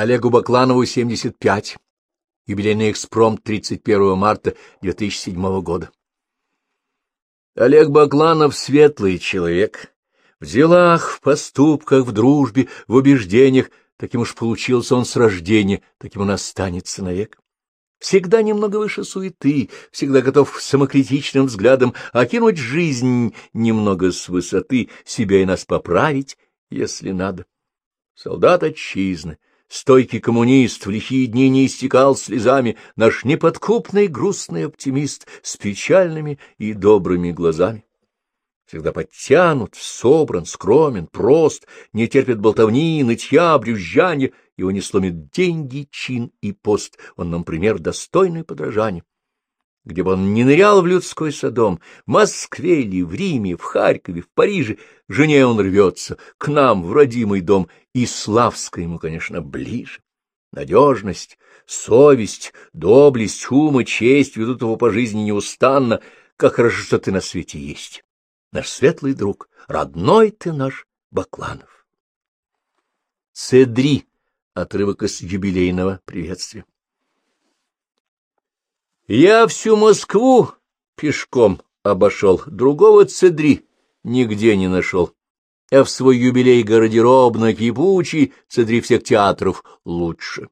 Олегу Бакланову 75. Юбилейный экспромт 31 марта 2007 года. Олег Бакланов — светлый человек. В делах, в поступках, в дружбе, в убеждениях. Таким уж получился он с рождения, таким он останется навек. Всегда немного выше суеты, всегда готов самокритичным взглядом окинуть жизнь немного с высоты, себя и нас поправить, если надо. Солдат отчизны, стойкий коммунист, в лихие дни не истекал слезами, наш неподкупный грустный оптимист с печальными и добрыми глазами. Всегда подтянут, собран, скромен, прост, не терпит болтовни, нытья, брюзжания, его не сломит деньги, чин и пост, он нам пример достойный подражания. Где бы он ни нырял в людской садом, в Москве или в Риме, в Харькове, в Париже, жене он рвется, к нам, в родимый дом, и Славска ему, конечно, ближе. Надежность, совесть, доблесть, ум и честь ведут его по жизни неустанно, как хорошо, что ты на свете есть наш светлый друг, родной ты наш Бакланов. Цедри. Отрывок из юбилейного приветствия. Я всю Москву пешком обошел, другого цедри нигде не нашел. Я в свой юбилей гардеробно кипучий, цедри всех театров лучше.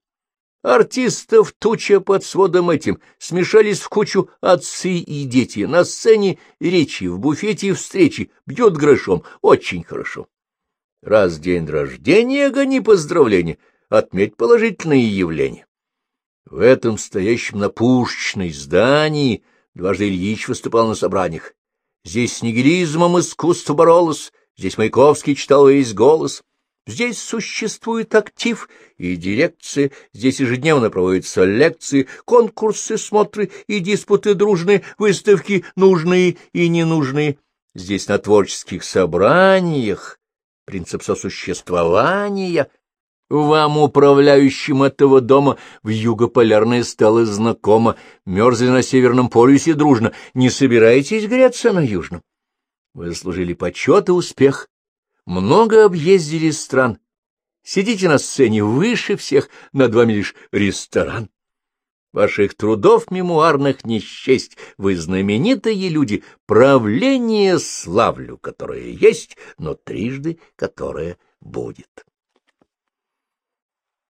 Артистов туча под сводом этим, смешались в кучу отцы и дети, на сцене речи, в буфете встречи, бьет грошом, очень хорошо. Раз день рождения, гони поздравления, отметь положительные явления. В этом стоящем на пушечной здании дважды Ильич выступал на собраниях. Здесь с нигилизмом искусство боролось, здесь Маяковский читал весь голос — Здесь существует актив и дирекция, здесь ежедневно проводятся лекции, конкурсы, смотры и диспуты дружные, выставки нужные и ненужные. Здесь на творческих собраниях принцип сосуществования вам, управляющим этого дома, в югополярное стало знакомо, мерзли на Северном полюсе дружно, не собираетесь греться на Южном? Вы заслужили почет и успех, много объездили стран. Сидите на сцене выше всех, над вами лишь ресторан. Ваших трудов мемуарных не счесть, вы знаменитые люди, правление славлю, которое есть, но трижды которое будет.